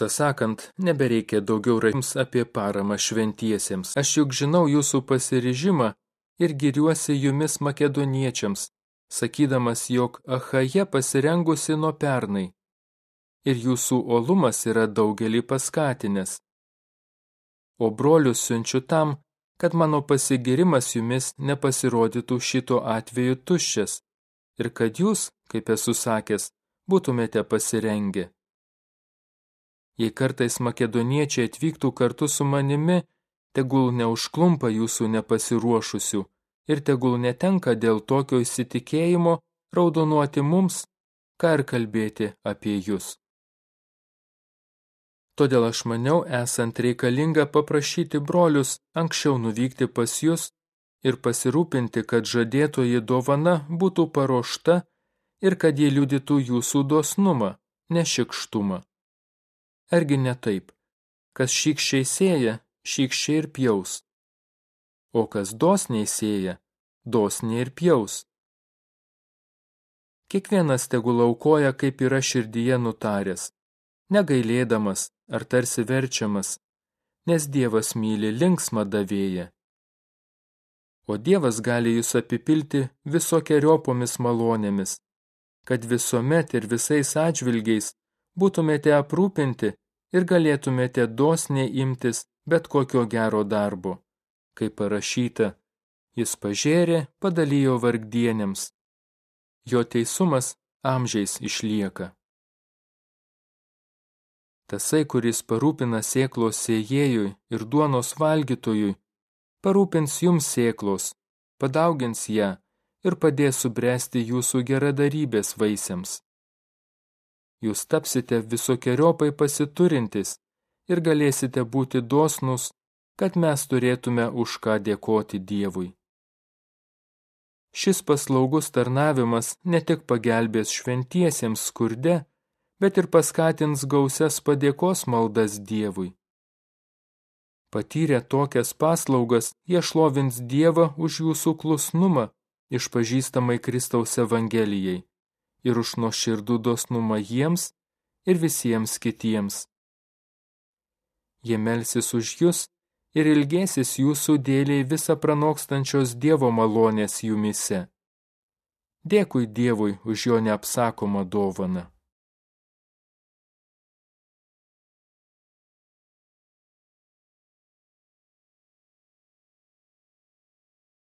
Tiesą sakant, nebereikia daugiau raims apie paramą šventiesiems. Aš juk žinau jūsų pasiryžimą ir giriuosi jumis makedoniečiams, sakydamas, jog Ahaja pasirengusi nuo pernai. Ir jūsų olumas yra daugelį paskatinęs. O brolius siunčiu tam, kad mano pasigirimas jumis nepasirodytų šito atveju tuščias ir kad jūs, kaip esu sakęs, būtumėte pasirengę. Jei kartais makedoniečiai atvyktų kartu su manimi, tegul neužklumpa jūsų nepasiruošusių ir tegul netenka dėl tokio įsitikėjimo raudonuoti mums, ką ir kalbėti apie jūs. Todėl aš maniau, esant reikalinga paprašyti brolius anksčiau nuvykti pas jūs ir pasirūpinti, kad žadėtoji dovana būtų paruošta ir kad jie liudytų jūsų dosnumą, nešikštumą. Argi ne taip, kas šykščiai sėja, šykščiai ir pjaus, o kas dosniai sėja, dosniai ir pjaus. Kiekvienas tegul aukoja, kaip yra širdyje nutaręs, negailėdamas ar tarsi verčiamas, nes Dievas myli linksmą davėją. O Dievas gali jūs apipilti visokiojopomis malonėmis, kad visuomet ir visais atžvilgiais būtumėte aprūpinti ir galėtumėte dosniai imtis bet kokio gero darbo. Kaip parašyta, jis pažėrė, padalijo vargdienėms. Jo teisumas amžiais išlieka. Tasai, kuris parūpina sėklos sėjėjui ir duonos valgytojui, parūpins jums sėklos, padaugins ją ir padės subręsti jūsų geradarybės vaisiams. Jūs tapsite visokiojopai pasiturintis ir galėsite būti dosnus, kad mes turėtume už ką dėkoti Dievui. Šis paslaugus tarnavimas ne tik pagelbės šventiesiems skurde, bet ir paskatins gausias padėkos maldas Dievui. Patyrę tokias paslaugas, jie šlovins Dievą už jūsų klusnumą, išpažįstamai Kristaus Evangelijai, ir už nuoširdų dosnumą jiems ir visiems kitiems. Jie melsis už jūs ir ilgėsis jūsų dėliai visą pranokstančios Dievo malonės jumise. Dėkui Dievui už jo neapsakomą dovaną.